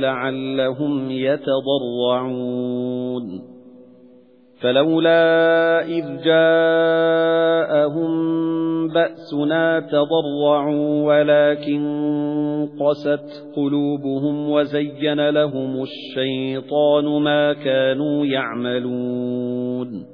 لَعَلَّهُمْ يَتَضَرَّعُونَ. فَلَوْلَا إِذْ جَاءَهُم بَأْسُنَا تَضَرَّعُوا وَلَكِن قَسَتْ قُلُوبُهُمْ وَزَيَّنَ لَهُمُ الشَّيْطَانُ مَا كَانُوا يَعْمَلُونَ.